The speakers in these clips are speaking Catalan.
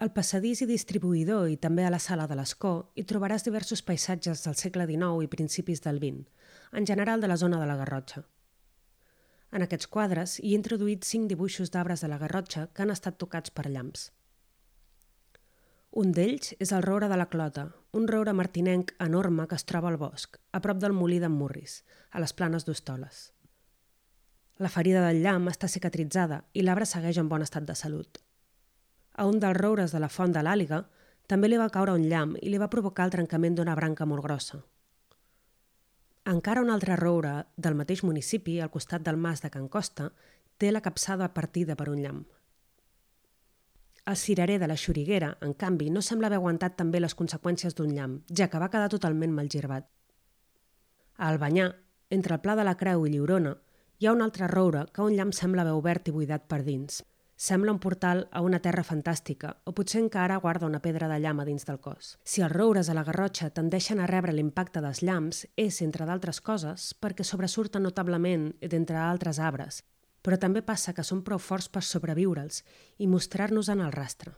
Al passadís i distribuïdor i també a la sala de l'escó hi trobaràs diversos paisatges del segle XIX i principis del XX, en general de la zona de la Garrotxa. En aquests quadres hi he introduït cinc dibuixos d'arbres de la Garrotxa que han estat tocats per llamps. Un d'ells és el roure de la Clota, un roure martinenc enorme que es troba al bosc, a prop del molí d'en Murris, a les planes d'Hostoles. La ferida del llamp està cicatritzada i l'arbre segueix en bon estat de salut. A un dels roures de la font de l'Àliga també li va caure un llamp i li va provocar el trencament d'una branca molt grossa. Encara un altre roure del mateix municipi, al costat del mas de Can Costa, té la capçada partida per un llamp. El cirerer de la Xuriguera, en canvi, no sembla haver aguantat també les conseqüències d'un llamp, ja que va quedar totalment malgirbat. A Albanyà, entre el Pla de la Creu i Lliurona, hi ha un altre roure que un llamp sembla haver obert i buidat per dins. Sembla un portal a una terra fantàstica, o potser encara guarda una pedra de llama dins del cos. Si els roures a la Garrotxa tendeixen a rebre l'impacte dels llamps, és, entre d'altres coses, perquè sobresurten notablement d'entre altres arbres però també passa que són prou forts per sobreviure'ls i mostrar-nos en el rastre.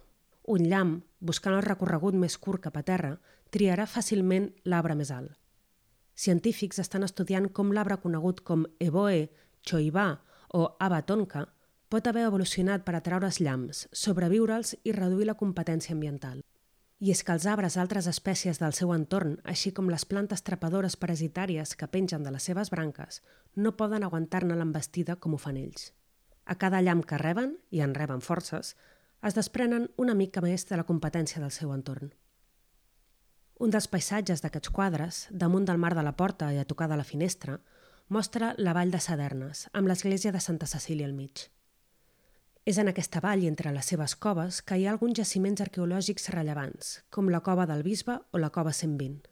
Un llamp, buscant el recorregut més curt cap a terra, triarà fàcilment l'arbre més alt. Científics estan estudiant com l'arbre conegut com Eboe, Choibà o Abatonka pot haver evolucionat per atraure's llamps, sobreviure'ls i reduir la competència ambiental. I és que els arbres d'altres espècies del seu entorn, així com les plantes trepadores parasitàries que pengen de les seves branques, no poden aguantar-ne l'embestida com ho fan ells. A cada llamp que reben, i en reben forces, es desprenen una mica més de la competència del seu entorn. Un dels paisatges d'aquests quadres, damunt del mar de la porta i a tocar de la finestra, mostra la vall de Sadernes, amb l'església de Santa Cecília al mig. És en aquesta vall, entre les seves coves, que hi ha alguns jaciments arqueològics rellevants, com la cova del Bisbe o la cova 120.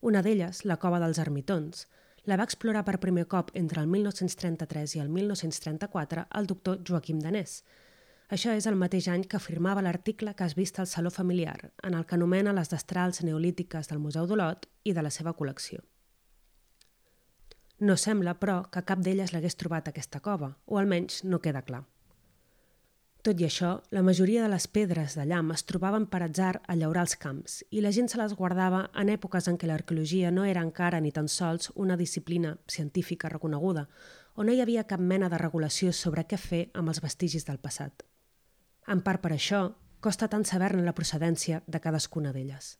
Una d'elles, la cova dels Ermitons, la va explorar per primer cop entre el 1933 i el 1934 el doctor Joaquim Danès. Això és el mateix any que afirmava l'article que has vist al Saló Familiar, en el que anomena les destrals neolítiques del Museu d'Olot i de la seva col·lecció. No sembla, però, que cap d'elles l'hagués trobat aquesta cova, o almenys no queda clar. Tot i això, la majoria de les pedres de llamp es trobaven per atzar a llaurar els camps i la gent se les guardava en èpoques en què l'arqueologia no era encara ni tan sols una disciplina científica reconeguda, on no hi havia cap mena de regulació sobre què fer amb els vestigis del passat. En part per això, costa tant saber-ne la procedència de cadascuna d'elles.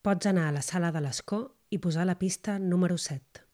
Pots anar a la sala de l'escó i posar la pista número 7.